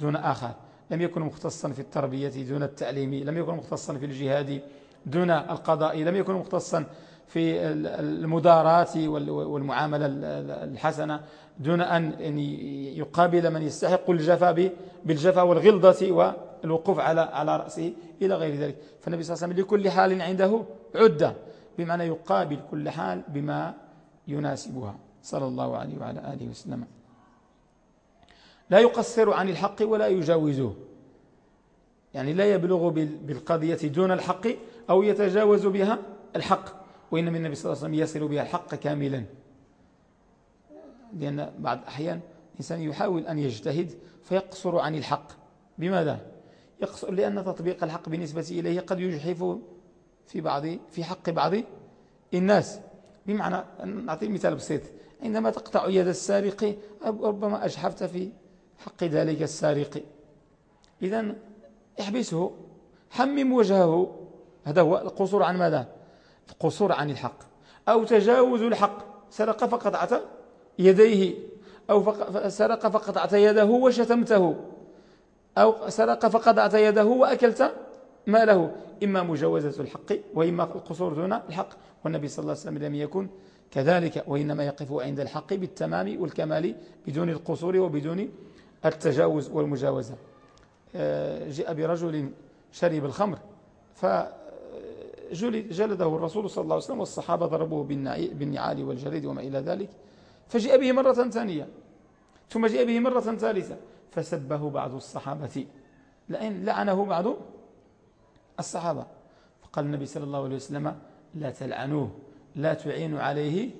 دون آخر. لم يكن مختصا في التربية دون التعليم. لم يكن مختصا في الجهاد دون القضاء. لم يكن مختصا في المدارات والمعاملة الحسنة دون أن يقابل من يستحق الجفا بالجفا والغلظة والوقوف على على رأسه إلى غير ذلك. فالنبي صلى الله عليه وسلم لكل حال عنده عدة بمعنى يقابل كل حال بما يناسبها. صلى الله عليه وعلى آله وسلم. لا يقصر عن الحق ولا يجاوزه. يعني لا يبلغ بالقضية دون الحق أو يتجاوز بها الحق. وإنما النبي صلى الله عليه وسلم يصل بها الحق كاملا. لأن بعض الأحيان الإنسان يحاول أن يجتهد فيقصر عن الحق. بماذا؟ يقصر لأن تطبيق الحق بالنسبة إليه قد يجحف في بعض في حق بعض الناس. بمعنى نعطي مثال بسيط. عندما تقطع يد السارق ربما أجحفت في حق ذلك السارق. إذا احبسه حمم وجهه. هذا هو القصور عن ماذا؟ القصور عن الحق أو تجاوز الحق سرق فقطعت يديه أو سرق فقطعت يده وشتمته أو سرق فقطعت يده وأكلت ماله. إما مجاوزة الحق وإما القصور دون الحق. والنبي صلى الله عليه وسلم لم يكن كذلك وإنما يقف عند الحق بالتمام والكمال بدون القصور وبدون التجاوز والمجاوزة. آه، جاء برجل شرب الخمر فجلده الرسول صلى الله عليه وسلم والصحابة ضربوه بالنعال والجريد وما إلى ذلك. فجاء به مرة ثانية. ثم جاء به مرة ثالثة. فسبه بعض الصحابة. لأن لعنه بعض الصحابة. فقال النبي صلى الله عليه وسلم لا تلعنوه لا تعين عليه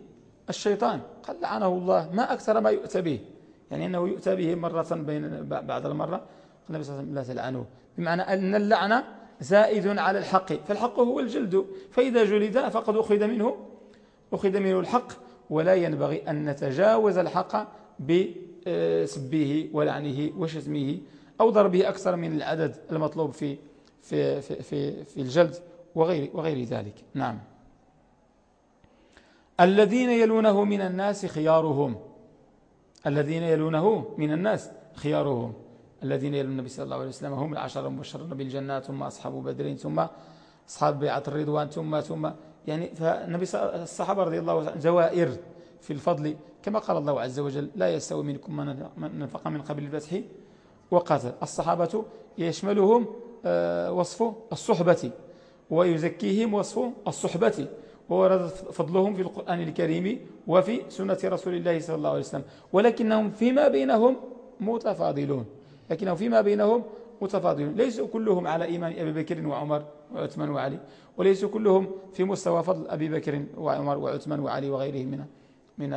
الشيطان. قال لعنه الله ما أكثر ما يؤتى به. يعني أنه يؤتى به مرة بين بعد المرة. قال النبي صلى الله عليه وسلم لا تلعنوه. بمعنى أن اللعنة زائد على الحق. فالحق هو الجلد. فإذا جلد فقد أخذ منه أخذ منه الحق. ولا ينبغي أن نتجاوز الحق بسبه ولعنه وشتمه أو ضربه أكثر من العدد المطلوب في في في في, في الجلد وغير وغير ذلك. نعم. الذين يلونه من الناس خيارهم. الذين يلونه من الناس خيارهم. الذين يلون النبي صلى الله عليه وسلم هم العشر المبشرون بالجنات ثم أصحاب بدر ثم أصحاب بيعة الرضوان ثم ثم يعني فالنبي الصحابة رضي الله عنهم زوائر في الفضل. كما قال الله عز وجل لا يستوي منكم من نفق من قبل الفتح وقاتل. الصحابة يشملهم آه، وصف الصحبة ويزكيهم وصف الصحبة وورد فضلهم في القرآن الكريم وفي سنة رسول الله صلى الله عليه وسلم. ولكنهم فيما بينهم متفاضلون. لكنهم فيما بينهم متفاضلون ليسوا كلهم على إيمان أبي بكر وعمر وعثمان وعلي وليسوا كلهم في مستوى فضل أبي بكر وعمر وعثمان وعلي وغيرهم من من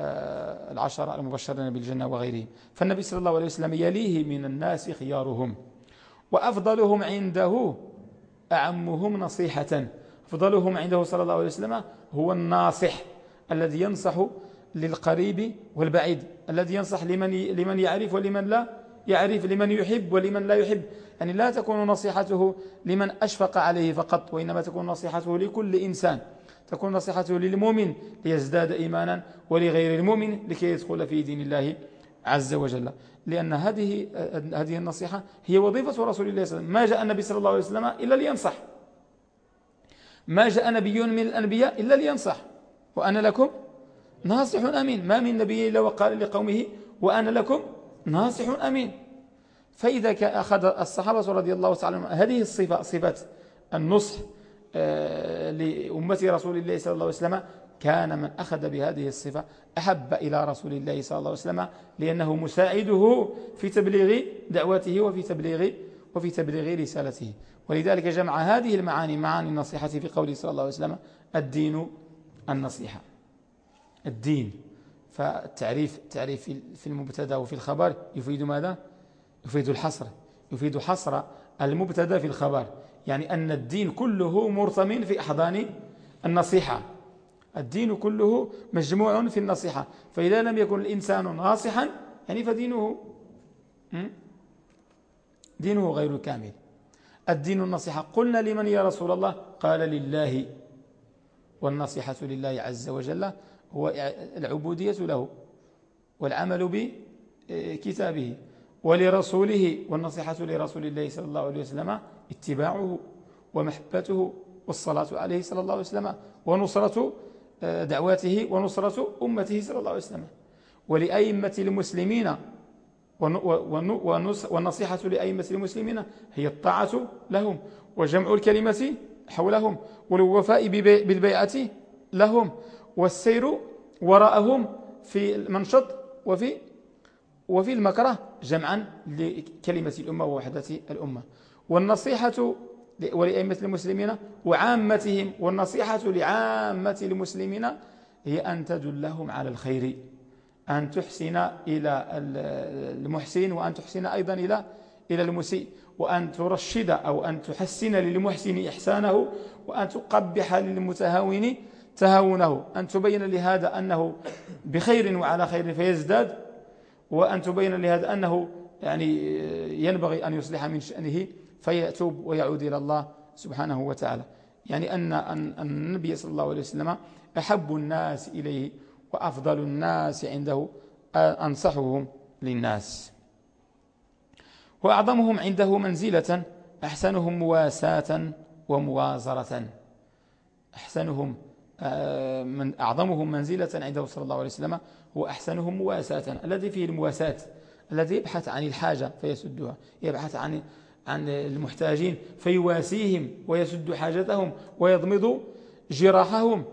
آه، العشرة المبشرين بالجنة وغيرهم. فالنبي صلى الله عليه وسلم يليه من الناس خيارهم وأفضلهم عنده أعمهم نصيحة. أفضلهم عنده صلى الله عليه وسلم هو الناصح الذي ينصح للقريب والبعيد الذي ينصح لمن لمن يعرف ولمن لا يعرف لمن يحب ولمن لا يحب. يعني لا تكون نصيحته لمن أشفق عليه فقط وإنما تكون نصيحته لكل إنسان. تكون نصيحته للمؤمن ليزداد إيمانا ولغير المؤمن لكي يدخل في دين الله عز وجل. لأن هذه هذه النصيحة هي وظيفة رسول الله صلى الله عليه وسلم. ما جاء النبي صلى الله عليه وسلم إلا لينصح. ما جاء نبي من الأنبياء إلا لينصح. وأنا لكم ناصح أمين. ما من نبي إلا وقال لقومه وأنا لكم ناصح أمين. فإذا أخذ الصحابة رضي الله تعالى هذه الصفة صفة النصح آه، لأمة رسول الله صلى الله عليه وسلم كان من أخذ بهذه الصفة أحب إلى رسول الله صلى الله عليه وسلم لأنه مساعده في تبليغ دعوته وفي تبليغ وفي تبليغ رسالته. ولذلك جمع هذه المعاني معاني النصيحة في قوله صلى الله عليه وسلم الدين النصيحة. الدين. فالتعريف التعريف في المبتدأ وفي الخبر يفيد ماذا؟ يفيد الحصر. يفيد حصر المبتدأ في الخبر. يعني أن الدين كله مرتمن في أحضان النصيحة. الدين كله مجموع في النصيحة. فإذا لم يكن الإنسان ناصحا يعني فدينه دينه غير كامل. الدين النصيحة قلنا لمن يا رسول الله؟ قال لله. والنصيحة لله عز وجل هو العبودية له والعمل بكتابه ولرسوله والنصيحة لرسول الله صلى الله عليه وسلم اتباعه ومحبته والصلاة عليه صلى الله عليه وسلم ونصرة آه، دعواته ونصرة أمته صلى الله عليه وسلم ولأئمة المسلمين والنصيحة لأئمة المسلمين هي الطاعة لهم وجمع الكلمة حولهم والوفاء بالبيعة لهم والسير وراءهم في المنشط وفي وفي المكره جمعا لكلمة الأمة ووحدة الأمة. والنصيحة ولأئمة المسلمين وعامتهم والنصيحة لعامة المسلمين هي أن تدلهم على الخير أن تحسن إلى المحسن وأن تحسن أيضا إلى إلى المسيء وأن ترشد أو أن تحسن للمحسن إحسانه وأن تقبح للمتهاون تهاونه. أن تبين لهذا أنه بخير وعلى خير فيزداد وأن تبين لهذا أنه يعني ينبغي أن يصلح من شأنه فيتوب ويعود إلى الله سبحانه وتعالى. يعني أن, النبي صلى الله عليه وسلم أحب الناس إليه وأفضل الناس عنده أنصحهم للناس. وأعظمهم عنده منزلة أحسنهم مواساة وموازرة. أحسنهم من أعظمهم منزلة عنده صلى الله عليه وسلم هو أحسنهم مواساة. الذي فيه المواساة الذي يبحث عن الحاجة فيسدها يبحث عن عن المحتاجين فيواسيهم ويسد حاجتهم ويضمد جراحهم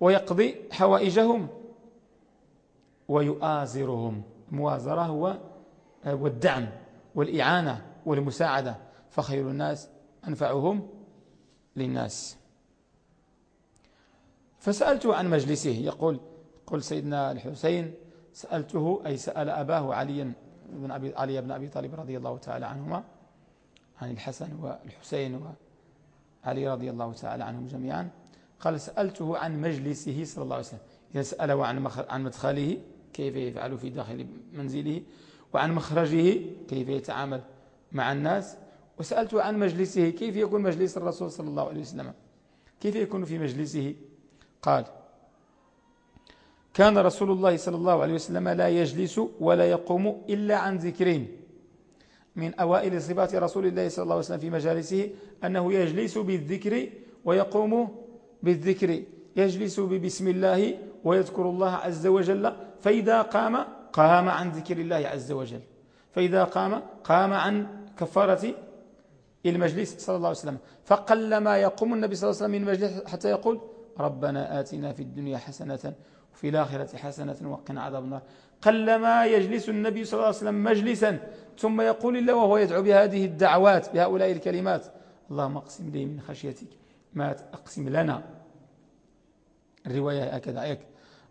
ويقضي حوائجهم ويؤازرهم. الموازرة هو والدعم والإعانة والمساعدة فخير الناس أنفعهم للناس. فسألته عن مجلسه. يقول قل سيدنا الحسين سألته أي سأل أباه علي بن أبي, علي بن أبي طالب رضي الله تعالى عنهما عن الحسن والحسين وعلي رضي الله تعالى عنهم جميعا. قال سألته عن مجلسه صلى الله عليه وسلم. إذا سأله عن عن مدخله كيف يفعل في داخل منزله؟ وعن مخرجه كيف يتعامل مع الناس؟ وسألته عن مجلسه كيف يكون مجلس الرسول صلى الله عليه وسلم؟ كيف يكون في مجلسه؟ قال كان رسول الله صلى الله عليه وسلم لا يجلس ولا يقوم إلا عن ذكرين من أوائل صفات رسول الله صلى الله عليه وسلم في مجالسه أنه يجلس بالذكر ويقوم بالذكر يجلس ببسم الله ويذكر الله عز وجل فإذا قام قام عن ذكر الله عز وجل فإذا قام قام عن كفارة المجلس صلى الله عليه وسلم فقل ما يقوم النبي صلى الله عليه وسلم من المجلس حتى يقول ربنا آتنا في الدنيا حسنة في الآخرة حسنة وقنا عذاب النار. قلما يجلس النبي صلى الله عليه وسلم مجلسا ثم يقول الله وهو يدعو بهذه الدعوات بهؤلاء الكلمات. اللهم اقسم لي من خشيتك ما أقسم لنا. الرواية هكذا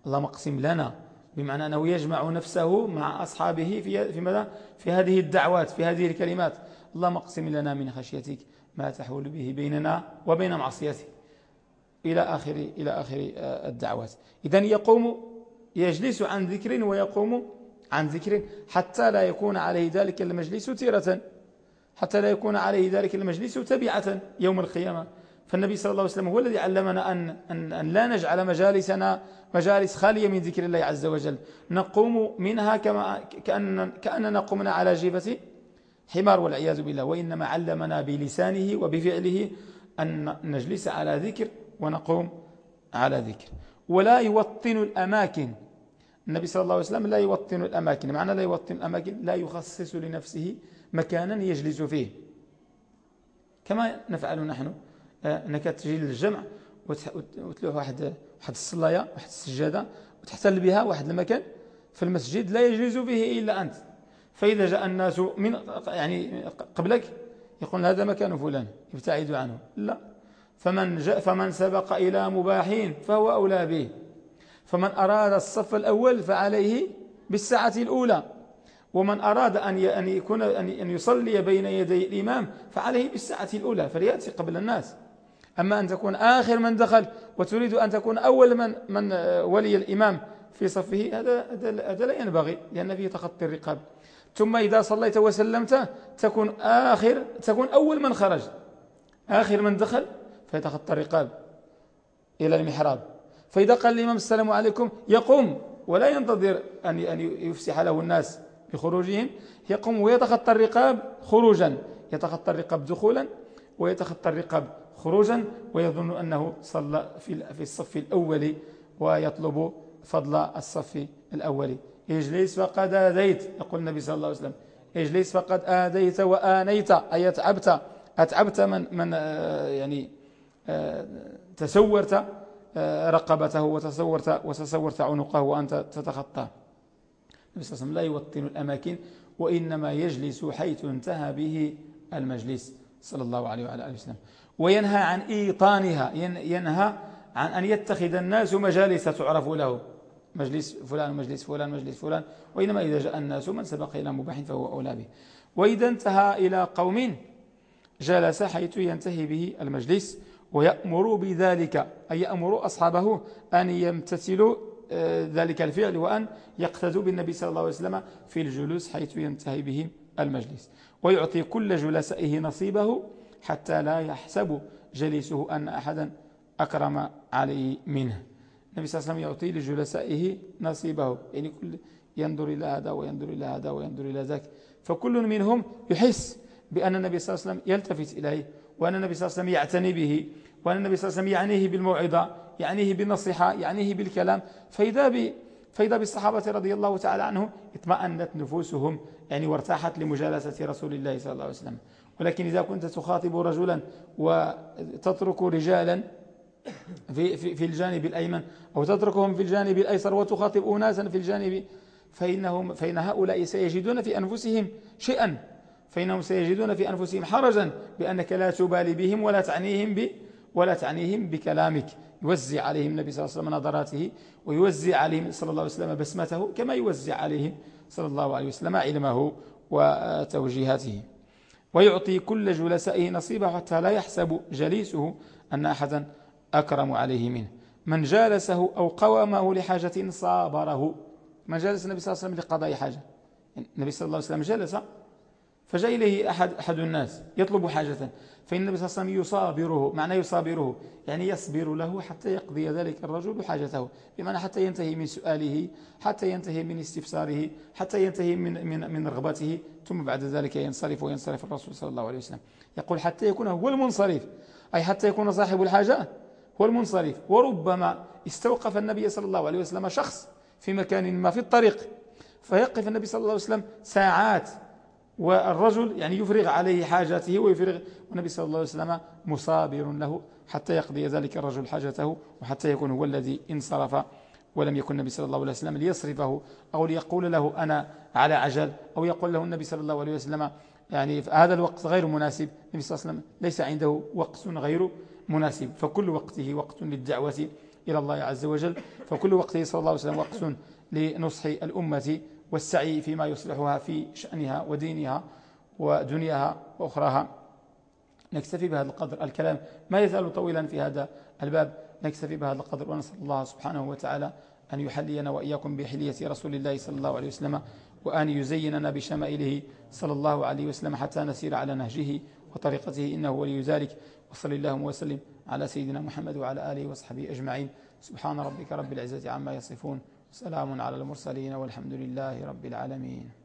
اللهم اقسم لنا بمعنى أنه يجمع نفسه مع أصحابه في, في ماذا؟ في هذه الدعوات في هذه الكلمات. اللهم اقسم لنا من خشيتك ما تحول به بيننا وبين معصيتك. إلى آخر, إلى آخر آه، الدعوات. إذا يقوم يجلس عن ذكر ويقوم عن ذكر حتى لا يكون عليه ذلك المجلس تيرة. حتى لا يكون عليه ذلك المجلس تبعة يوم القيامة. فالنبي صلى الله عليه وسلم هو الذي علمنا أن, أن, أن لا نجعل مجالسنا مجالس خالية من ذكر الله عز وجل. نقوم منها كما كأن كأننا قمنا على جيبة حمار والعياذ بالله. وإنما علمنا بلسانه وبفعله أن نجلس على ذكر ونقوم على ذكر. ولا يوطن الأماكن. النبي صلى الله عليه وسلم لا يوطن الأماكن. معنى لا يوطن الأماكن؟ لا يخصص لنفسه مكانا يجلس فيه. كما نفعل نحن. آه، أنك تجي للجمع وتلوح واحد واحد الصلاية واحد السجادة وتحتل بها واحد المكان. في المسجد لا يجلس فيه إلا أنت. فإذا جاء الناس من يعني قبلك يقول هذا مكان فلان ابتعد عنه. لا. فمن, فمن سبق إلى مباحين فهو أولى به. فمن أراد الصف الأول فعليه بالساعة الأولى. ومن أراد أن يكون أن يصلي بين يدي الإمام فعليه بالساعة الأولى فليأتي قبل الناس. أما أن تكون آخر من دخل وتريد أن تكون أول من, من ولي الإمام في صفه هذا, هذا لا ينبغي لأن فيه تخطي الرقاب. ثم إذا صليت وسلمت تكون آخر تكون أول من خرج. آخر من دخل فيتخطى الرقاب إلى المحراب. فإذا قال الإمام السلام عليكم يقوم ولا ينتظر أن أن يفسح له الناس بخروجهم يقوم ويتخطى الرقاب خروجا. يتخطى الرقاب دخولا ويتخطى الرقاب خروجا ويظن أنه صلى في الصف الأول ويطلب فضل الصف الأول. اجلس فقد آذيت يقول النبي صلى الله عليه وسلم. اجلس فقد آذيت وآنيت أي أتعبت أتعبت من, من آه، يعني تسورت آه، رقبته وتصورت, وتصورت عنقه وأنت تتخطى. النبي صلى الله عليه وسلم لا يوطن الأماكن وإنما يجلس حيث انتهى به المجلس صلى الله عليه وعلى آله وسلم. وينهى عن إيطانها ينهى عن أن يتخذ الناس مجالس تعرف له. مجلس فلان مجلس فلان مجلس فلان. وإنما إذا جاء الناس من سبق إلى مباح فهو أولى به. وإذا انتهى إلى قوم جلس حيث ينتهي به المجلس. ويأمر بذلك أي يأمر أصحابه أن يمتثلوا آه، ذلك الفعل وأن يقتدوا بالنبي صلى الله عليه وسلم في الجلوس حيث ينتهي به المجلس. ويعطي كل جلسائه نصيبه حتى لا يحسب جليسه أن أحدا أكرم عليه منه. النبي صلى الله عليه وسلم يعطي لجلسائه نصيبه يعني كل ينظر إلى هذا وينظر إلى هذا وينظر إلى ذاك. فكل منهم يحس بأن النبي صلى الله عليه وسلم يلتفت إليه. وأن النبي صلى الله عليه وسلم يعتني به وأن النبي صلى الله عليه وسلم يعنيه بالموعظة يعنيه بالنصيحة يعنيه بالكلام. فإذا, ب... فإذا بالصحابة رضي الله تعالى عنهم اطمأنت نفوسهم يعني وارتاحت لمجالسة رسول الله صلى الله عليه وسلم. ولكن إذا كنت تخاطب رجلا وتترك رجالا في, في, في الجانب الأيمن أو تتركهم في الجانب الأيسر وتخاطب أناسا في الجانب فإنهم فإن هؤلاء سيجدون في أنفسهم شيئا. فإنهم سيجدون في أنفسهم حرجا بأنك لا تبالي بهم ولا تعنيهم ب ولا تعنيهم بكلامك. يوزع عليهم النبي صلى الله عليه وسلم نظراته ويوزع عليهم صلى الله عليه وسلم بسمته كما يوزع عليهم صلى الله عليه وسلم علمه وتوجيهاته. ويعطي كل جلسائه نصيبه حتى لا يحسب جليسه أن أحدا أكرم عليه منه. من جالسه أو قومه لحاجة صابره. من جالس النبي صلى الله عليه وسلم لقضاء حاجة. النبي صلى الله عليه وسلم جلس فجاء إليه أحد, أحد الناس يطلب حاجة. فإن النبي صلى الله عليه وسلم يصابره معنى يصابره يعني يصبر له حتى يقضي ذلك الرجل حاجته بمعنى حتى ينتهي من سؤاله حتى ينتهي من استفساره حتى ينتهي من, من, من رغبته ثم بعد ذلك ينصرف وينصرف الرسول صلى الله عليه وسلم. يقول حتى يكون هو المنصرف أي حتى يكون صاحب الحاجة هو المنصرف. وربما استوقف النبي صلى الله عليه وسلم شخص في مكان ما في الطريق فيقف النبي صلى الله عليه وسلم ساعات والرجل يعني يفرغ عليه حاجاته ويفرغ والنبي صلى الله عليه وسلم مصابر له حتى يقضي ذلك الرجل حاجته وحتى يكون هو الذي انصرف ولم يكن النبي صلى الله عليه وسلم ليصرفه أو ليقول له أنا على عجل أو يقول له النبي صلى الله عليه وسلم يعني هذا الوقت غير مناسب النبي صلى الله عليه وسلم ليس عنده وقت غير مناسب فكل وقته وقت للدعوة إلى الله عز وجل فكل وقته صلى الله عليه وسلم وقت لنصح الأمة والسعي فيما يصلحها في شأنها ودينها ودنياها وأخراها. نكتفي بهذا القدر. الكلام ما يزال طويلا في هذا الباب. نكتفي بهذا القدر ونسأل الله سبحانه وتعالى أن يحلينا وإياكم بحلية رسول الله صلى الله عليه وسلم وأن يزيننا بشمائله صلى الله عليه وسلم حتى نسير على نهجه وطريقته إنه ولي ذلك. وصل اللهم وسلم على سيدنا محمد وعلى آله وصحبه أجمعين. سبحان ربك رب العزة عما يصفون. سلام على المرسلين والحمد لله رب العالمين.